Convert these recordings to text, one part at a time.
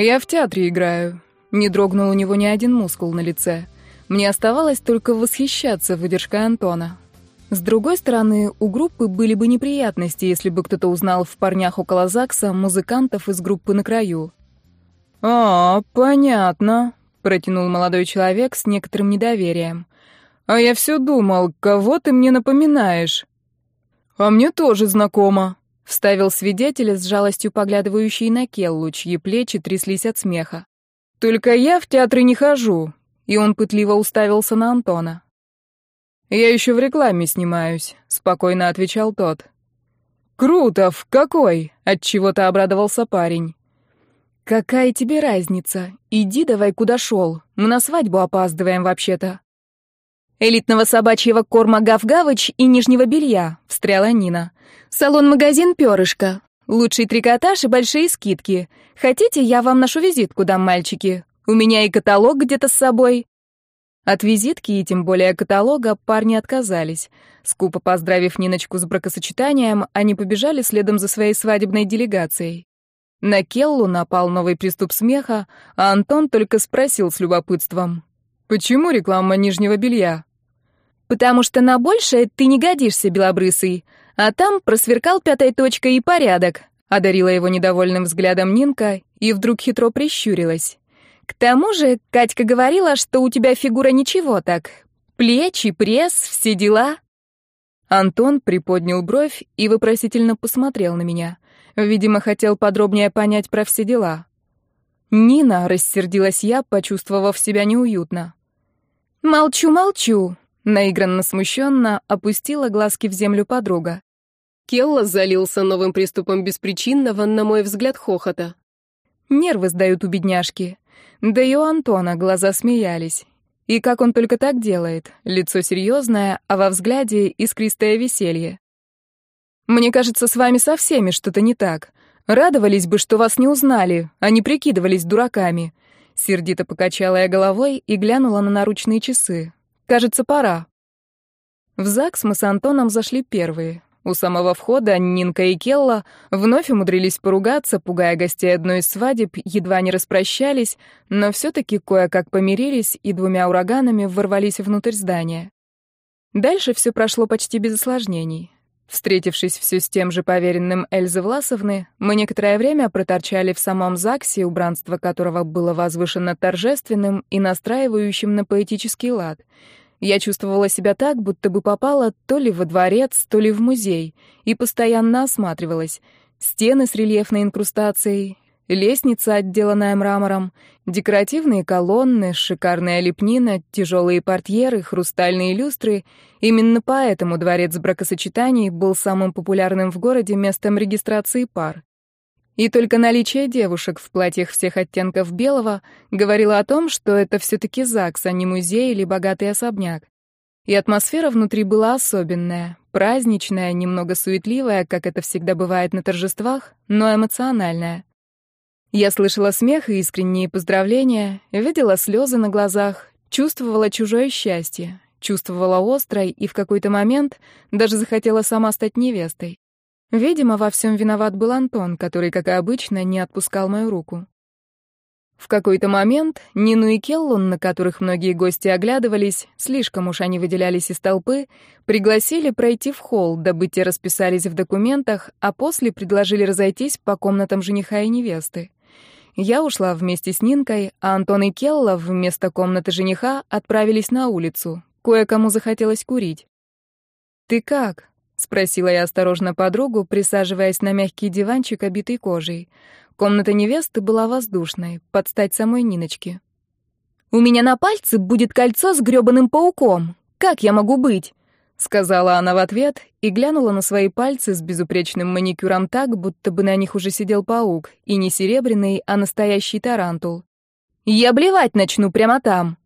«Я в театре играю». Не дрогнул у него ни один мускул на лице. Мне оставалось только восхищаться выдержкой Антона. С другой стороны, у группы были бы неприятности, если бы кто-то узнал в парнях около ЗАГСа музыкантов из группы «На краю». «А, понятно», — протянул молодой человек с некоторым недоверием. «А я все думал, кого ты мне напоминаешь?» «А мне тоже знакомо», — вставил свидетель с жалостью поглядывающий на Келлу, чьи плечи тряслись от смеха. «Только я в театры не хожу и он пытливо уставился на Антона. «Я еще в рекламе снимаюсь», — спокойно отвечал тот. «Круто! В какой?» — отчего-то обрадовался парень. «Какая тебе разница? Иди давай куда шел. Мы на свадьбу опаздываем вообще-то». «Элитного собачьего корма Гав-Гавыч и нижнего белья», — встряла Нина. «Салон-магазин «Перышко». Лучший трикотаж и большие скидки. Хотите, я вам нашу визитку дам, мальчики? У меня и каталог где-то с собой». От визитки и тем более каталога парни отказались. Скупо поздравив Ниночку с бракосочетанием, они побежали следом за своей свадебной делегацией. На Келлу напал новый приступ смеха, а Антон только спросил с любопытством. «Почему реклама нижнего белья?» «Потому что на большее ты не годишься, белобрысый, а там просверкал пятой точкой и порядок», одарила его недовольным взглядом Нинка и вдруг хитро прищурилась. К тому же, Катька говорила, что у тебя фигура ничего так. Плечи, пресс, все дела. Антон приподнял бровь и вопросительно посмотрел на меня. Видимо, хотел подробнее понять про все дела. Нина, рассердилась я, почувствовав себя неуютно. «Молчу, молчу», — наигранно смущенно опустила глазки в землю подруга. Келла залился новым приступом беспричинного, на мой взгляд, хохота. Нервы сдают у бедняжки. Да и у Антона глаза смеялись. И как он только так делает. Лицо серьезное, а во взгляде искристое веселье. Мне кажется, с вами со всеми что-то не так. Радовались бы, что вас не узнали, а не прикидывались дураками. Сердито покачала я головой и глянула на наручные часы. Кажется, пора. В ЗАГС мы с Антоном зашли первые. У самого входа Нинка и Келла вновь умудрились поругаться, пугая гостей одной из свадеб, едва не распрощались, но все-таки кое-как помирились и двумя ураганами ворвались внутрь здания. Дальше все прошло почти без осложнений. Встретившись все с тем же поверенным Эльзы Власовны, мы некоторое время проторчали в самом ЗАГСе, убранство которого было возвышено торжественным и настраивающим на поэтический лад — я чувствовала себя так, будто бы попала то ли во дворец, то ли в музей, и постоянно осматривалась. Стены с рельефной инкрустацией, лестница, отделанная мрамором, декоративные колонны, шикарная лепнина, тяжелые портьеры, хрустальные люстры. Именно поэтому дворец бракосочетаний был самым популярным в городе местом регистрации пар. И только наличие девушек в платьях всех оттенков белого говорило о том, что это все-таки ЗАГС, а не музей или богатый особняк. И атмосфера внутри была особенная, праздничная, немного суетливая, как это всегда бывает на торжествах, но эмоциональная. Я слышала смех и искренние поздравления, видела слезы на глазах, чувствовала чужое счастье, чувствовала острое и в какой-то момент даже захотела сама стать невестой. Видимо, во всем виноват был Антон, который, как и обычно, не отпускал мою руку. В какой-то момент Нину и Келлун, на которых многие гости оглядывались, слишком уж они выделялись из толпы, пригласили пройти в холл, дабы те расписались в документах, а после предложили разойтись по комнатам жениха и невесты. Я ушла вместе с Нинкой, а Антон и Келла вместо комнаты жениха отправились на улицу. Кое-кому захотелось курить. «Ты как?» — спросила я осторожно подругу, присаживаясь на мягкий диванчик, обитый кожей. Комната невесты была воздушной, под стать самой Ниночке. «У меня на пальце будет кольцо с грёбаным пауком. Как я могу быть?» — сказала она в ответ и глянула на свои пальцы с безупречным маникюром так, будто бы на них уже сидел паук, и не серебряный, а настоящий тарантул. «Я блевать начну прямо там!»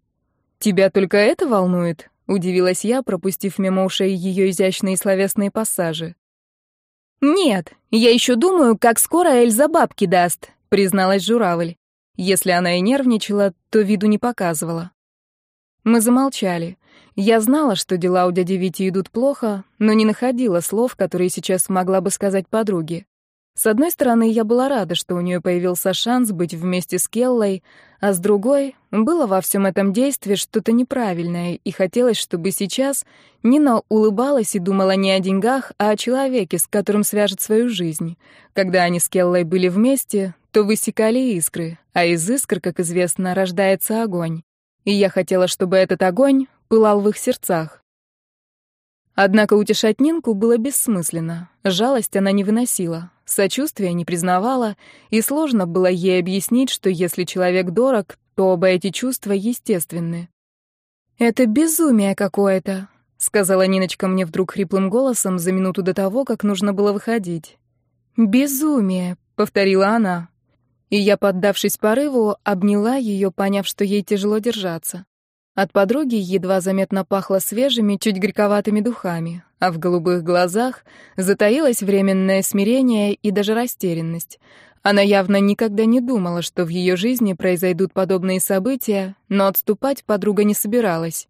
«Тебя только это волнует?» Удивилась я, пропустив мимо ушей ее изящные словесные пассажи. «Нет, я еще думаю, как скоро Эльза бабки даст», — призналась журавль. Если она и нервничала, то виду не показывала. Мы замолчали. Я знала, что дела у дяди Вити идут плохо, но не находила слов, которые сейчас могла бы сказать подруге. С одной стороны, я была рада, что у нее появился шанс быть вместе с Келлой, а с другой, было во всем этом действии что-то неправильное, и хотелось, чтобы сейчас Нина улыбалась и думала не о деньгах, а о человеке, с которым свяжет свою жизнь. Когда они с Келлой были вместе, то высекали искры, а из искр, как известно, рождается огонь. И я хотела, чтобы этот огонь пылал в их сердцах. Однако утешать Нинку было бессмысленно. Жалость она не выносила, сочувствия не признавала, и сложно было ей объяснить, что если человек дорог, то оба эти чувства естественны. «Это безумие какое-то», — сказала Ниночка мне вдруг хриплым голосом за минуту до того, как нужно было выходить. «Безумие», — повторила она. И я, поддавшись порыву, обняла ее, поняв, что ей тяжело держаться. От подруги едва заметно пахло свежими, чуть горьковатыми духами, а в голубых глазах затаилось временное смирение и даже растерянность. Она явно никогда не думала, что в ее жизни произойдут подобные события, но отступать подруга не собиралась.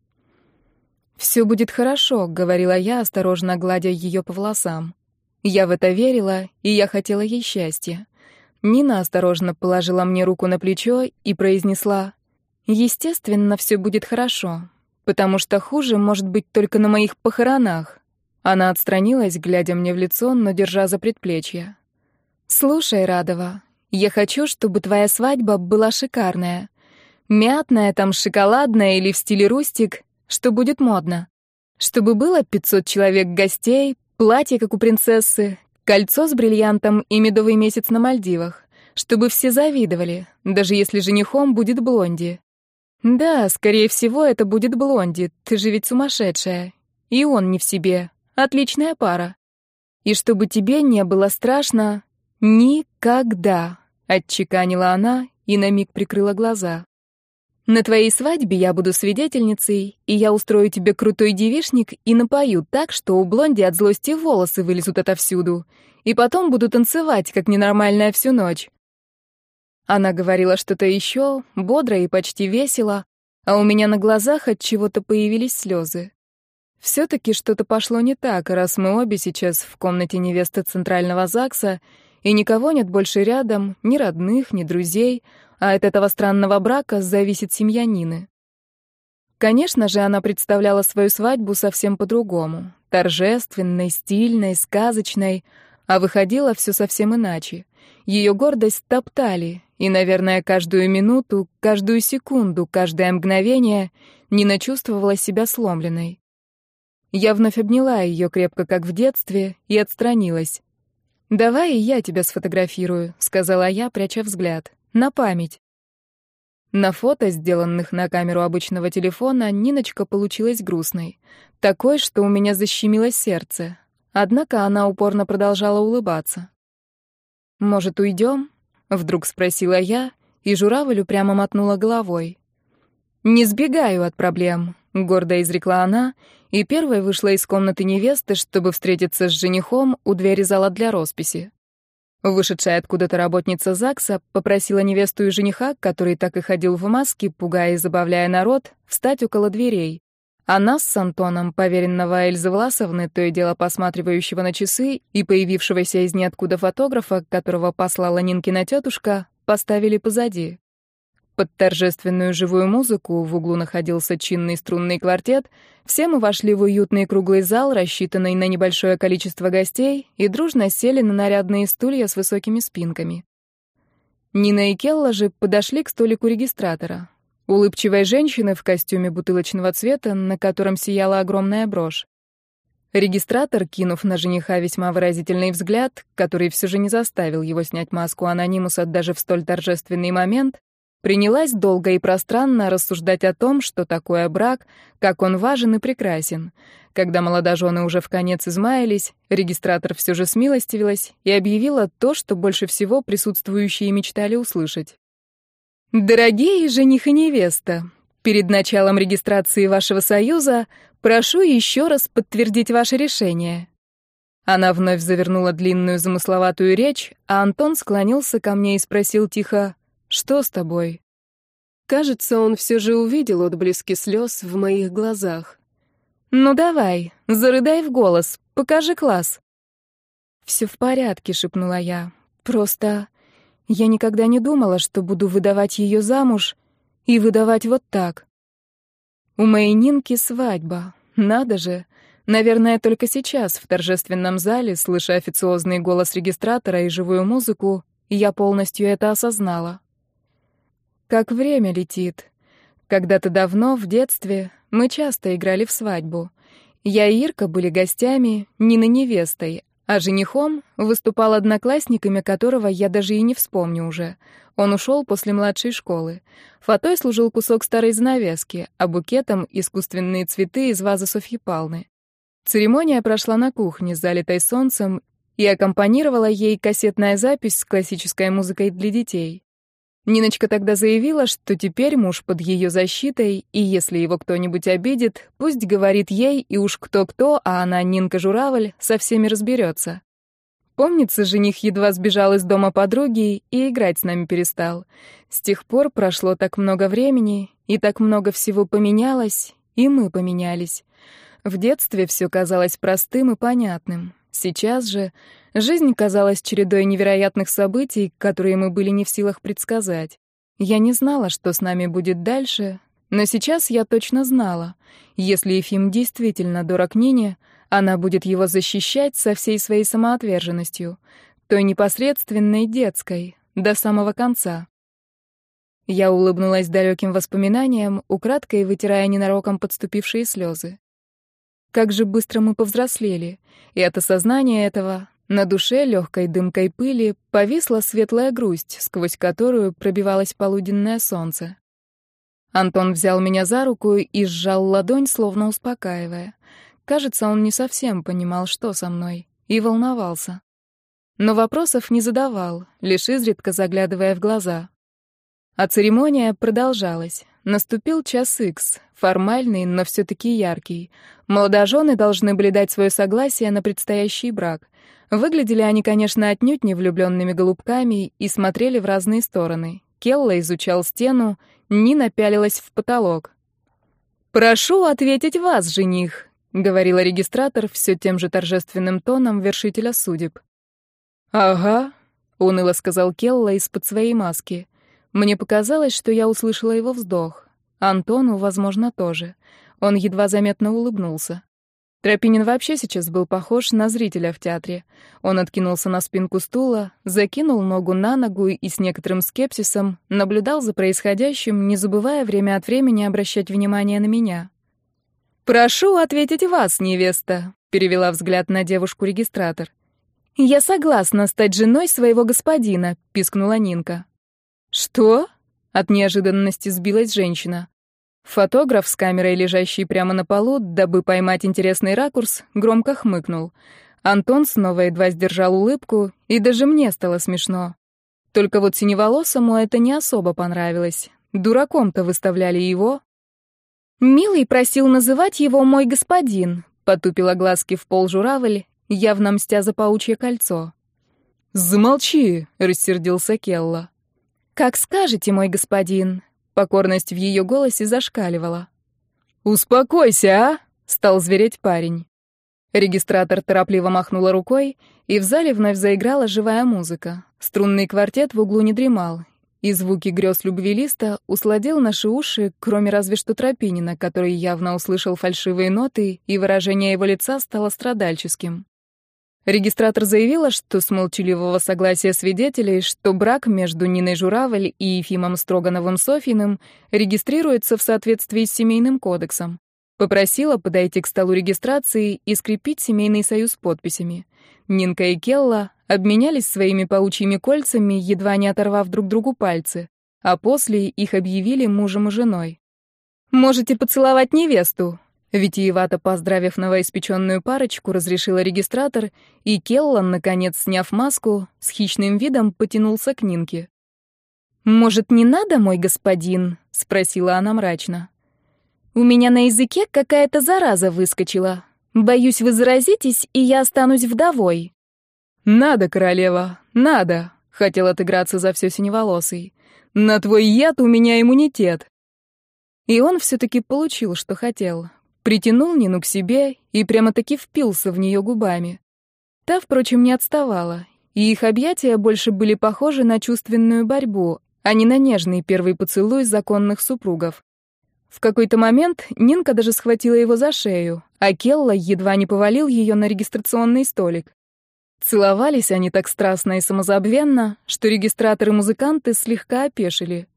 «Все будет хорошо», — говорила я, осторожно гладя ее по волосам. Я в это верила, и я хотела ей счастья. Нина осторожно положила мне руку на плечо и произнесла Естественно, все будет хорошо, потому что хуже может быть только на моих похоронах. Она отстранилась, глядя мне в лицо, но держа за предплечье. Слушай, Радова, я хочу, чтобы твоя свадьба была шикарная. Мятная, там шоколадная или в стиле рустик, что будет модно. Чтобы было 500 человек гостей, платье, как у принцессы, кольцо с бриллиантом и медовый месяц на Мальдивах. Чтобы все завидовали, даже если женихом будет блонди. «Да, скорее всего, это будет Блонди, ты же ведь сумасшедшая. И он не в себе. Отличная пара. И чтобы тебе не было страшно никогда», — отчеканила она и на миг прикрыла глаза. «На твоей свадьбе я буду свидетельницей, и я устрою тебе крутой девишник и напою так, что у Блонди от злости волосы вылезут отовсюду, и потом буду танцевать, как ненормальная всю ночь. Она говорила что-то еще, бодро и почти весело, а у меня на глазах от чего-то появились слезы. Все-таки что-то пошло не так, раз мы обе сейчас в комнате невесты Центрального ЗАГСа, и никого нет больше рядом, ни родных, ни друзей, а от этого странного брака зависит семья Нины. Конечно же, она представляла свою свадьбу совсем по-другому. Торжественной, стильной, сказочной, а выходило все совсем иначе. Ее гордость топтали, и, наверное, каждую минуту, каждую секунду, каждое мгновение Нина чувствовала себя сломленной. Я вновь обняла ее крепко, как в детстве, и отстранилась. «Давай я тебя сфотографирую», — сказала я, пряча взгляд. «На память». На фото, сделанных на камеру обычного телефона, Ниночка получилась грустной. Такой, что у меня защемило сердце. Однако она упорно продолжала улыбаться. «Может, уйдем?» Вдруг спросила я, и журавлю прямо мотнула головой. «Не сбегаю от проблем», — гордо изрекла она, и первой вышла из комнаты невесты, чтобы встретиться с женихом у двери зала для росписи. Вышедшая откуда-то работница ЗАГСа попросила невесту и жениха, который так и ходил в маске, пугая и забавляя народ, встать около дверей. А нас с Антоном, поверенного Эльзы Власовны, то и дело посматривающего на часы и появившегося из ниоткуда фотографа, которого послала Нинкина тетушка, поставили позади. Под торжественную живую музыку в углу находился чинный струнный квартет. Все мы вошли в уютный круглый зал, рассчитанный на небольшое количество гостей, и дружно сели на нарядные стулья с высокими спинками. Нина и Келла же подошли к столику регистратора улыбчивой женщины в костюме бутылочного цвета, на котором сияла огромная брошь. Регистратор, кинув на жениха весьма выразительный взгляд, который все же не заставил его снять маску анонимуса даже в столь торжественный момент, принялась долго и пространно рассуждать о том, что такое брак, как он важен и прекрасен. Когда молодожены уже в конец измаялись, регистратор все же смилостивилась и объявила то, что больше всего присутствующие мечтали услышать. Дорогие жених и невеста, перед началом регистрации вашего союза прошу еще раз подтвердить ваше решение. Она вновь завернула длинную замысловатую речь, а Антон склонился ко мне и спросил тихо, «Что с тобой?» Кажется, он все же увидел отблески слез в моих глазах. «Ну давай, зарыдай в голос, покажи класс». Все в порядке», — шепнула я. «Просто я никогда не думала, что буду выдавать ее замуж и выдавать вот так. У моей Нинки свадьба. Надо же. Наверное, только сейчас, в торжественном зале, слыша официозный голос регистратора и живую музыку, я полностью это осознала. Как время летит. Когда-то давно, в детстве, мы часто играли в свадьбу. Я и Ирка были гостями, Нина невестой, а женихом выступал одноклассниками, которого я даже и не вспомню уже. Он ушел после младшей школы. Фатой служил кусок старой занавески, а букетом — искусственные цветы из вазы Софьи Палны. Церемония прошла на кухне, залитой солнцем, и аккомпанировала ей кассетная запись с классической музыкой для детей. Ниночка тогда заявила, что теперь муж под ее защитой, и если его кто-нибудь обидит, пусть говорит ей, и уж кто-кто, а она, Нинка Журавль, со всеми разберется. Помнится, жених едва сбежал из дома подруги и играть с нами перестал. С тех пор прошло так много времени, и так много всего поменялось, и мы поменялись. В детстве все казалось простым и понятным. Сейчас же жизнь казалась чередой невероятных событий, которые мы были не в силах предсказать. Я не знала, что с нами будет дальше, но сейчас я точно знала. Если Ефим действительно дорог Нине, она будет его защищать со всей своей самоотверженностью, той непосредственной детской, до самого конца. Я улыбнулась далеким воспоминаниям, украдкой вытирая ненароком подступившие слезы. Как же быстро мы повзрослели, и от осознания этого на душе легкой дымкой пыли повисла светлая грусть, сквозь которую пробивалось полуденное солнце. Антон взял меня за руку и сжал ладонь, словно успокаивая. Кажется, он не совсем понимал, что со мной, и волновался. Но вопросов не задавал, лишь изредка заглядывая в глаза. А церемония продолжалась. Наступил час икс, формальный, но все-таки яркий. Молодожены должны были дать свое согласие на предстоящий брак. Выглядели они, конечно, отнюдь не влюбленными голубками и смотрели в разные стороны. Келла изучал стену, Нина пялилась в потолок. «Прошу ответить вас, жених», — говорила регистратор все тем же торжественным тоном вершителя судеб. «Ага», — уныло сказал Келла из-под своей маски. Мне показалось, что я услышала его вздох. Антону, возможно, тоже. Он едва заметно улыбнулся. Тропинин вообще сейчас был похож на зрителя в театре. Он откинулся на спинку стула, закинул ногу на ногу и с некоторым скепсисом наблюдал за происходящим, не забывая время от времени обращать внимание на меня. «Прошу ответить вас, невеста», — перевела взгляд на девушку-регистратор. «Я согласна стать женой своего господина», — пискнула Нинка. «Что?» — от неожиданности сбилась женщина. Фотограф с камерой, лежащей прямо на полу, дабы поймать интересный ракурс, громко хмыкнул. Антон снова едва сдержал улыбку, и даже мне стало смешно. Только вот синеволосому это не особо понравилось. Дураком-то выставляли его. «Милый просил называть его мой господин», — потупила глазки в пол журавль, явно мстя за паучье кольцо. «Замолчи», — рассердился Келла. «Как скажете, мой господин». Покорность в ее голосе зашкаливала. «Успокойся, а!» — стал звереть парень. Регистратор торопливо махнула рукой, и в зале вновь заиграла живая музыка. Струнный квартет в углу не дремал, и звуки грез любви листа усладил наши уши, кроме разве что Тропинина, который явно услышал фальшивые ноты, и выражение его лица стало страдальческим. Регистратор заявила, что с молчаливого согласия свидетелей, что брак между Ниной Журавль и Ефимом Строгановым-Софьиным регистрируется в соответствии с Семейным кодексом. Попросила подойти к столу регистрации и скрепить семейный союз подписями. Нинка и Келла обменялись своими паучьими кольцами, едва не оторвав друг другу пальцы, а после их объявили мужем и женой. «Можете поцеловать невесту», Витиевато поздравив новоиспеченную парочку, разрешила регистратор, и Келлан, наконец сняв маску, с хищным видом потянулся к Нинке. «Может, не надо, мой господин?» — спросила она мрачно. «У меня на языке какая-то зараза выскочила. Боюсь, вы заразитесь, и я останусь вдовой». «Надо, королева, надо!» — хотел отыграться за все синеволосый. «На твой яд у меня иммунитет!» И он все-таки получил, что хотел притянул Нину к себе и прямо-таки впился в нее губами. Та, впрочем, не отставала, и их объятия больше были похожи на чувственную борьбу, а не на нежный первый поцелуй законных супругов. В какой-то момент Нинка даже схватила его за шею, а Келла едва не повалил ее на регистрационный столик. Целовались они так страстно и самозабвенно, что регистраторы и музыканты слегка опешили.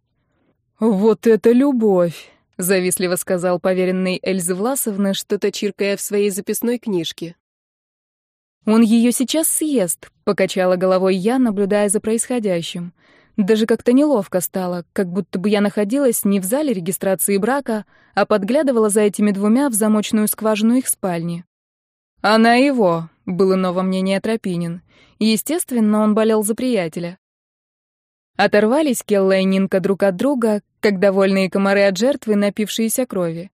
«Вот это любовь!» — завистливо сказал поверенный Эльзы Власовны, что-то чиркая в своей записной книжке. «Он ее сейчас съест», — покачала головой я, наблюдая за происходящим. Даже как-то неловко стало, как будто бы я находилась не в зале регистрации брака, а подглядывала за этими двумя в замочную скважину их спальни. «Она его», — было новое мнение Тропинин. Естественно, он болел за приятеля. Оторвались Келла и Нинка друг от друга, как довольные комары от жертвы, напившиеся крови.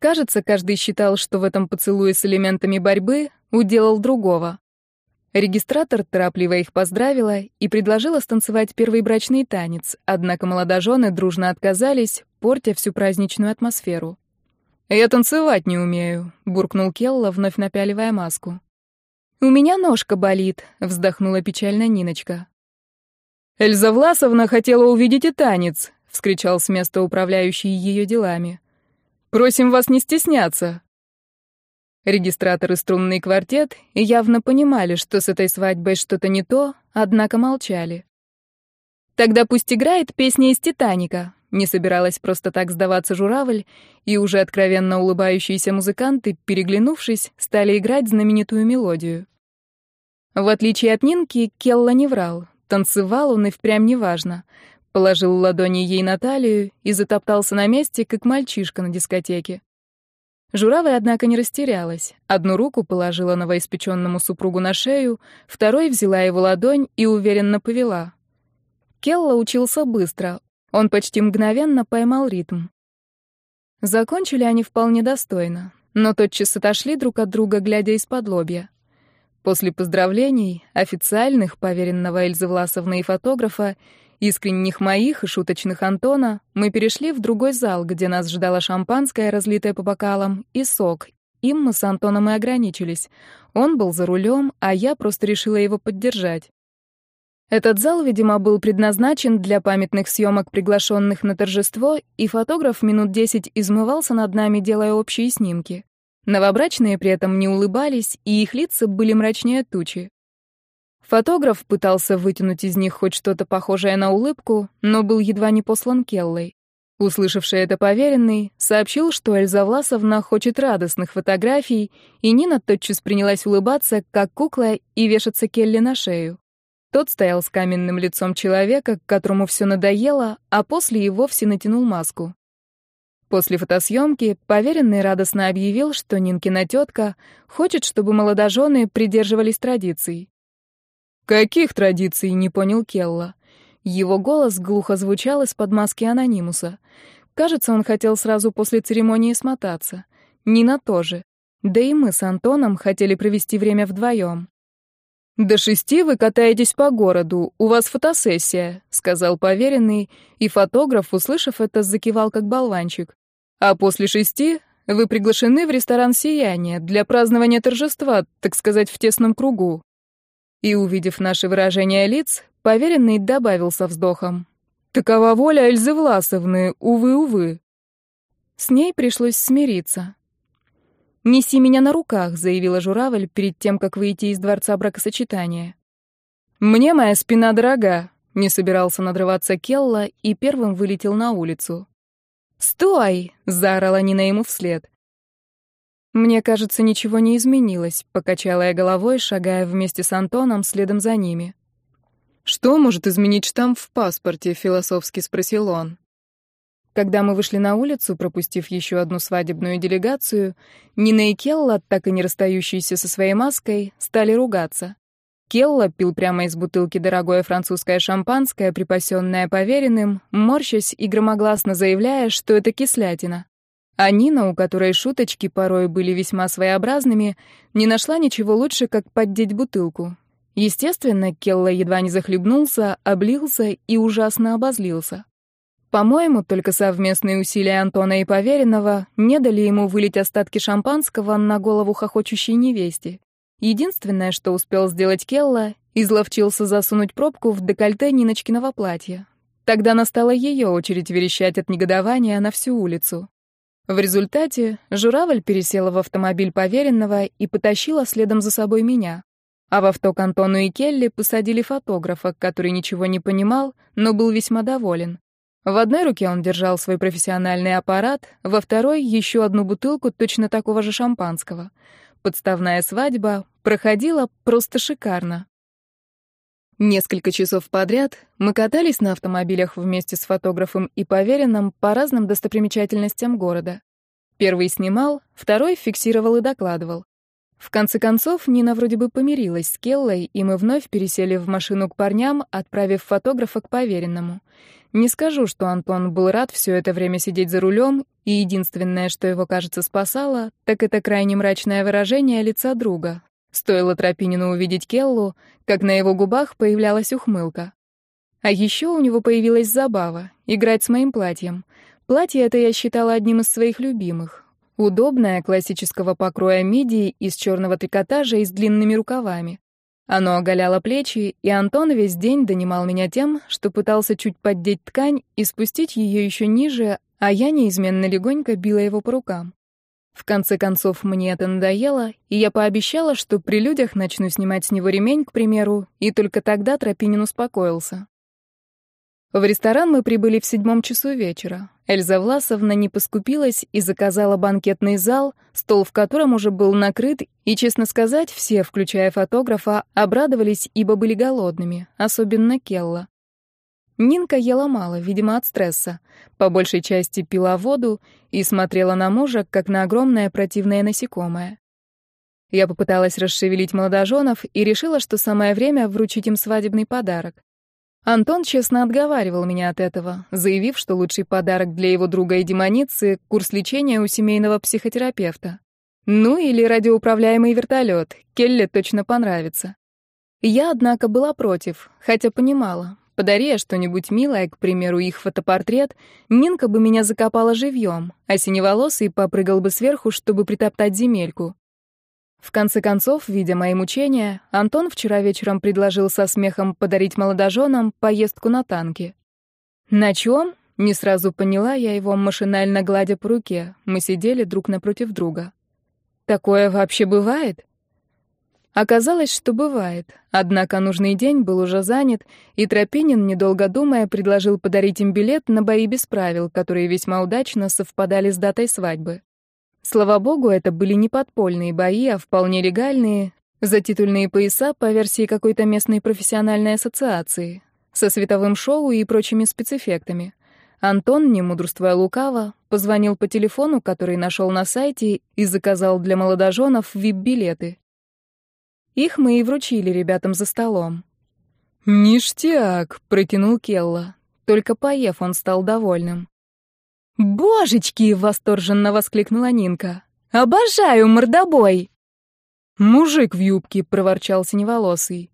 Кажется, каждый считал, что в этом поцелуе с элементами борьбы уделал другого. Регистратор торопливо их поздравила и предложила станцевать первый брачный танец, однако молодожены дружно отказались, портя всю праздничную атмосферу. «Я танцевать не умею», — буркнул Келла, вновь напяливая маску. «У меня ножка болит», — вздохнула печально Ниночка. «Эльза Власовна хотела увидеть и танец», — вскричал с места управляющий ее делами. «Просим вас не стесняться». Регистратор и струнный квартет явно понимали, что с этой свадьбой что-то не то, однако молчали. «Тогда пусть играет песня из «Титаника», — не собиралась просто так сдаваться журавль, и уже откровенно улыбающиеся музыканты, переглянувшись, стали играть знаменитую мелодию. В отличие от Нинки, Келла не врал, танцевал он и впрямь неважно. Положил ладони ей на талию и затоптался на месте, как мальчишка на дискотеке. Журавль, однако, не растерялась. Одну руку положила новоиспеченному супругу на шею, второй взяла его ладонь и уверенно повела. Келла учился быстро. Он почти мгновенно поймал ритм. Закончили они вполне достойно, но тотчас отошли друг от друга, глядя из-под лобья. После поздравлений, официальных, поверенного Эльзы Власовны и фотографа, искренних моих и шуточных Антона, мы перешли в другой зал, где нас ждало шампанское, разлитое по бокалам, и сок. Им мы с Антоном и ограничились. Он был за рулем, а я просто решила его поддержать. Этот зал, видимо, был предназначен для памятных съемок приглашенных на торжество, и фотограф минут десять измывался над нами, делая общие снимки. Новобрачные при этом не улыбались, и их лица были мрачнее тучи. Фотограф пытался вытянуть из них хоть что-то похожее на улыбку, но был едва не послан Келлой. Услышавший это поверенный, сообщил, что Эльза Власовна хочет радостных фотографий, и Нина тотчас принялась улыбаться, как кукла, и вешаться Келли на шею. Тот стоял с каменным лицом человека, которому все надоело, а после и вовсе натянул маску. После фотосъемки поверенный радостно объявил, что Нинкина тетка хочет, чтобы молодожены придерживались традиций. «Каких традиций?» — не понял Келла. Его голос глухо звучал из-под маски анонимуса. Кажется, он хотел сразу после церемонии смотаться. Нина тоже. Да и мы с Антоном хотели провести время вдвоем. «До шести вы катаетесь по городу, у вас фотосессия», — сказал поверенный, и фотограф, услышав это, закивал как болванчик. «А после шести вы приглашены в ресторан «Сияние» для празднования торжества, так сказать, в тесном кругу. И, увидев наше выражение лиц, поверенный добавил со вздохом. «Такова воля Эльзы Власовны, увы-увы». С ней пришлось смириться. «Неси меня на руках», — заявила журавль перед тем, как выйти из дворца бракосочетания. «Мне моя спина дорога», — не собирался надрываться Келла и первым вылетел на улицу. «Стой!» — заорала Нина ему вслед. «Мне кажется, ничего не изменилось», — покачала я головой, шагая вместе с Антоном следом за ними. «Что может изменить штамп в паспорте?» — философски спросил он. Когда мы вышли на улицу, пропустив еще одну свадебную делегацию, Нина и Келла, так и не расстающиеся со своей маской, стали ругаться. Келла пил прямо из бутылки дорогое французское шампанское, припасенное поверенным, морщась и громогласно заявляя, что это кислятина. А Нина, у которой шуточки порой были весьма своеобразными, не нашла ничего лучше, как поддеть бутылку. Естественно, Келла едва не захлебнулся, облился и ужасно обозлился. По-моему, только совместные усилия Антона и Поверенного не дали ему вылить остатки шампанского на голову хохочущей невесте. Единственное, что успел сделать Келла, изловчился засунуть пробку в декольте Ниночкиного платья. Тогда настала ее очередь верещать от негодования на всю улицу. В результате журавль пересела в автомобиль поверенного и потащила следом за собой меня. А в авто к Антону и Келли посадили фотографа, который ничего не понимал, но был весьма доволен. В одной руке он держал свой профессиональный аппарат, во второй — еще одну бутылку точно такого же шампанского. Подставная свадьба проходила просто шикарно. Несколько часов подряд мы катались на автомобилях вместе с фотографом и поверенным по разным достопримечательностям города. Первый снимал, второй фиксировал и докладывал. В конце концов, Нина вроде бы помирилась с Келлой, и мы вновь пересели в машину к парням, отправив фотографа к поверенному. Не скажу, что Антон был рад все это время сидеть за рулем, и единственное, что его, кажется, спасало, так это крайне мрачное выражение лица друга. Стоило Тропинину увидеть Келлу, как на его губах появлялась ухмылка. А еще у него появилась забава — играть с моим платьем. Платье это я считала одним из своих любимых. Удобное, классического покроя мидии из черного трикотажа и с длинными рукавами. Оно оголяло плечи, и Антон весь день донимал меня тем, что пытался чуть поддеть ткань и спустить ее еще ниже, а я неизменно легонько била его по рукам. В конце концов, мне это надоело, и я пообещала, что при людях начну снимать с него ремень, к примеру, и только тогда Тропинин успокоился. В ресторан мы прибыли в седьмом часу вечера. Эльза Власовна не поскупилась и заказала банкетный зал, стол в котором уже был накрыт, и, честно сказать, все, включая фотографа, обрадовались, ибо были голодными, особенно Келла. Нинка ела мало, видимо, от стресса. По большей части пила воду и смотрела на мужа, как на огромное противное насекомое. Я попыталась расшевелить молодоженов и решила, что самое время вручить им свадебный подарок. Антон честно отговаривал меня от этого, заявив, что лучший подарок для его друга и демоницы — курс лечения у семейного психотерапевта. Ну или радиоуправляемый вертолет, Келле точно понравится. Я, однако, была против, хотя понимала. Подари что-нибудь милое, к примеру, их фотопортрет, Нинка бы меня закопала живьем, а синеволосый попрыгал бы сверху, чтобы притоптать земельку. В конце концов, видя мои мучения, Антон вчера вечером предложил со смехом подарить молодоженам поездку на танке. На чем? Не сразу поняла я его, машинально гладя по руке. Мы сидели друг напротив друга. Такое вообще бывает? Оказалось, что бывает. Однако нужный день был уже занят, и Тропинин, недолго думая, предложил подарить им билет на бои без правил, которые весьма удачно совпадали с датой свадьбы. Слава богу, это были не подпольные бои, а вполне легальные, затитульные пояса по версии какой-то местной профессиональной ассоциации, со световым шоу и прочими спецэффектами. Антон, не мудрствуя лукаво, позвонил по телефону, который нашел на сайте, и заказал для молодоженов вип-билеты. Их мы и вручили ребятам за столом. «Ништяк!» — протянул Келла. Только поев, он стал довольным. «Божечки!» — восторженно воскликнула Нинка. «Обожаю мордобой!» «Мужик в юбке!» — проворчал синеволосый.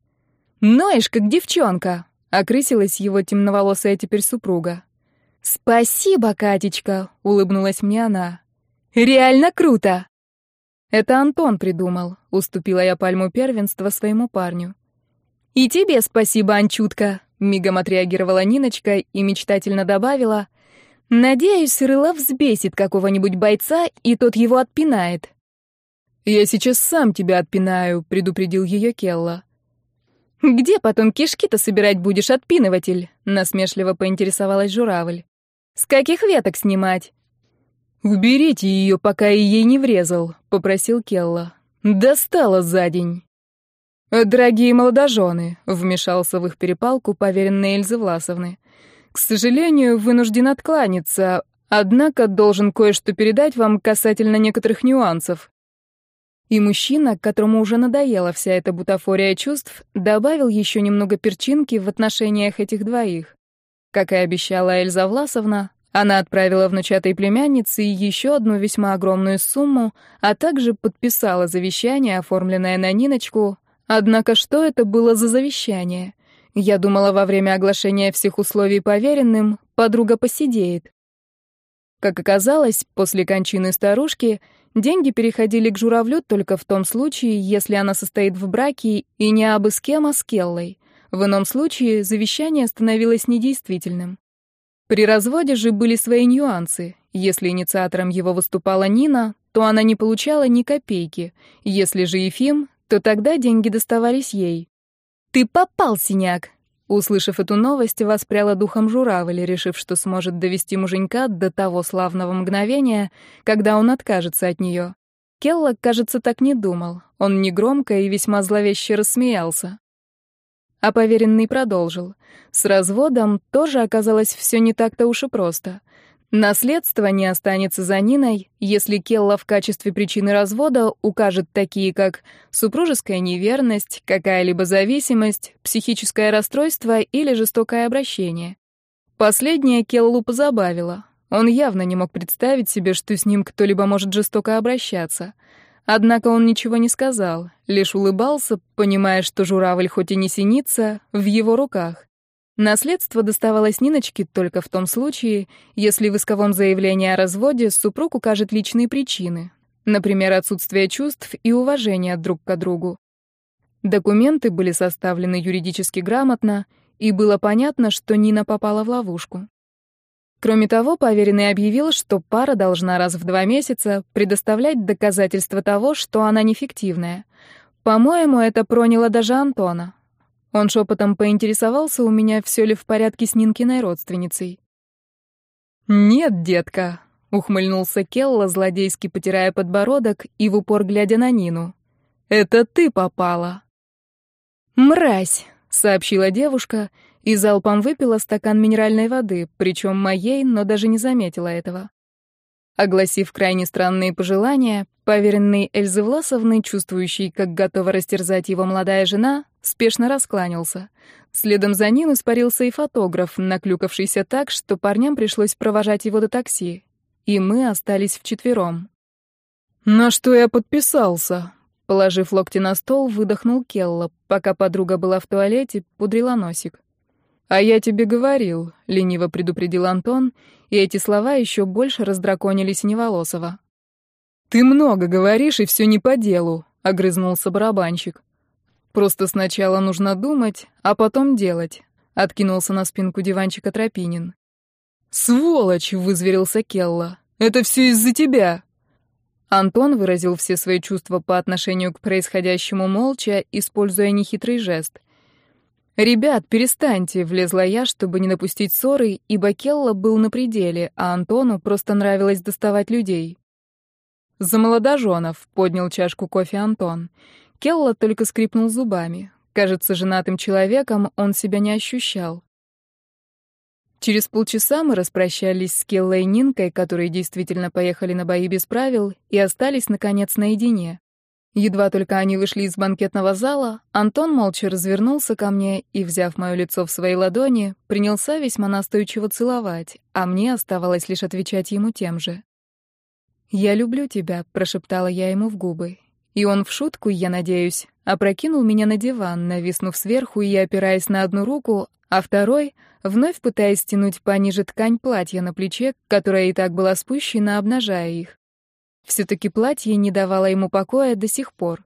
«Ноешь, как девчонка!» — окрысилась его темноволосая теперь супруга. «Спасибо, Катечка!» — улыбнулась мне она. «Реально круто!» «Это Антон придумал», — уступила я пальму первенства своему парню. «И тебе спасибо, Анчутка!» — мигом отреагировала Ниночка и мечтательно добавила — Надеюсь, Рыла взбесит какого-нибудь бойца, и тот его отпинает. «Я сейчас сам тебя отпинаю», — предупредил ее Келла. «Где потом кишки-то собирать будешь, отпиныватель?» — насмешливо поинтересовалась журавль. «С каких веток снимать?» «Уберите ее, пока я ей не врезал», — попросил Келла. «Достала за день». «Дорогие молодожены», — вмешался в их перепалку поверенный Эльзы Власовны. К сожалению, вынужден откланяться, однако должен кое-что передать вам касательно некоторых нюансов. И мужчина, которому уже надоела вся эта бутафория чувств, добавил еще немного перчинки в отношениях этих двоих. Как и обещала Эльза Власовна, она отправила внучатой племяннице еще одну весьма огромную сумму, а также подписала завещание, оформленное на Ниночку. Однако что это было за завещание? Я думала, во время оглашения всех условий поверенным подруга посидеет. Как оказалось, после кончины старушки деньги переходили к журавлю только в том случае, если она состоит в браке и не абы с кем, а с Келлой. В ином случае завещание становилось недействительным. При разводе же были свои нюансы. Если инициатором его выступала Нина, то она не получала ни копейки. Если же Ефим, то тогда деньги доставались ей. «Ты попал, синяк!» Услышав эту новость, воспряла духом журавль, решив, что сможет довести муженька до того славного мгновения, когда он откажется от нее. Келлок, кажется, так не думал. Он негромко и весьма зловеще рассмеялся. А поверенный продолжил. С разводом тоже оказалось все не так-то уж и просто. Наследство не останется за Ниной, если Келла в качестве причины развода укажет такие, как супружеская неверность, какая-либо зависимость, психическое расстройство или жестокое обращение. Последнее Келлу позабавило. Он явно не мог представить себе, что с ним кто-либо может жестоко обращаться. Однако он ничего не сказал, лишь улыбался, понимая, что журавль хоть и не синится, в его руках. Наследство доставалось Ниночке только в том случае, если в исковом заявлении о разводе супруг укажет личные причины, например, отсутствие чувств и уважения друг к другу. Документы были составлены юридически грамотно, и было понятно, что Нина попала в ловушку. Кроме того, поверенный объявил, что пара должна раз в два месяца предоставлять доказательства того, что она нефиктивная. По-моему, это проняло даже Антона. Он шепотом поинтересовался у меня, все ли в порядке с Нинкиной родственницей. «Нет, детка», — ухмыльнулся Келла, злодейски потирая подбородок и в упор глядя на Нину. «Это ты попала». «Мразь», — сообщила девушка и залпом выпила стакан минеральной воды, причем моей, но даже не заметила этого. Огласив крайне странные пожелания, поверенный Эльзы Власовны, чувствующий, как готова растерзать его молодая жена, спешно раскланялся. Следом за ним испарился и фотограф, наклюкавшийся так, что парням пришлось провожать его до такси. И мы остались вчетвером. «На что я подписался?» Положив локти на стол, выдохнул Келла, пока подруга была в туалете, пудрила носик. «А я тебе говорил», — лениво предупредил Антон, и эти слова еще больше раздраконили Синеволосова. «Ты много говоришь, и все не по делу», — огрызнулся барабанщик. «Просто сначала нужно думать, а потом делать», — откинулся на спинку диванчика Тропинин. «Сволочь!» — вызверился Келла. «Это все из-за тебя!» Антон выразил все свои чувства по отношению к происходящему молча, используя нехитрый жест. «Ребят, перестаньте», — влезла я, чтобы не напустить ссоры, ибо Келла был на пределе, а Антону просто нравилось доставать людей. «За молодоженов», — поднял чашку кофе Антон. Келла только скрипнул зубами. Кажется, женатым человеком он себя не ощущал. Через полчаса мы распрощались с Келлой и Нинкой, которые действительно поехали на бои без правил, и остались, наконец, наедине. Едва только они вышли из банкетного зала, Антон молча развернулся ко мне и, взяв мое лицо в свои ладони, принялся весьма настойчиво целовать, а мне оставалось лишь отвечать ему тем же. «Я люблю тебя», — прошептала я ему в губы. И он в шутку, я надеюсь, опрокинул меня на диван, нависнув сверху и опираясь на одну руку, а второй, вновь пытаясь стянуть пониже ткань платья на плече, которая и так была спущена, обнажая их. Все-таки платье не давало ему покоя до сих пор.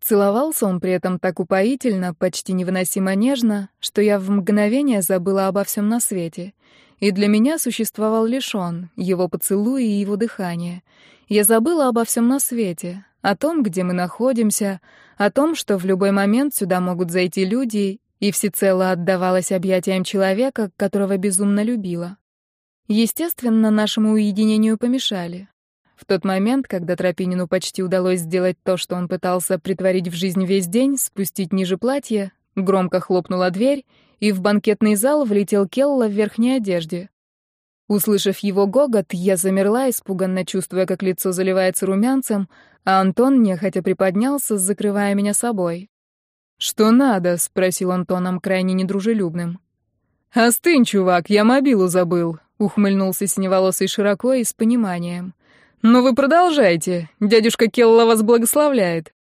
Целовался он при этом так упоительно, почти невыносимо нежно, что я в мгновение забыла обо всем на свете. И для меня существовал лишь он, его поцелуи и его дыхание. Я забыла обо всем на свете, о том, где мы находимся, о том, что в любой момент сюда могут зайти люди, и всецело отдавалась объятиям человека, которого безумно любила. Естественно, нашему уединению помешали. В тот момент, когда Тропинину почти удалось сделать то, что он пытался притворить в жизнь весь день, спустить ниже платья, громко хлопнула дверь, и в банкетный зал влетел Келла в верхней одежде. Услышав его гогот, я замерла, испуганно чувствуя, как лицо заливается румянцем, а Антон нехотя приподнялся, закрывая меня собой. «Что надо?» — спросил он тоном крайне недружелюбным. «Остынь, чувак, я мобилу забыл», — ухмыльнулся синеволосый широко и с пониманием. «Ну вы продолжайте. Дядюшка Келла вас благословляет».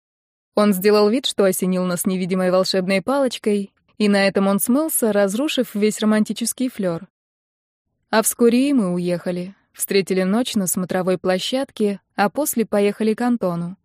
Он сделал вид, что осенил нас невидимой волшебной палочкой, и на этом он смылся, разрушив весь романтический флёр. А вскоре и мы уехали. Встретили ночь на смотровой площадке, а после поехали к Антону.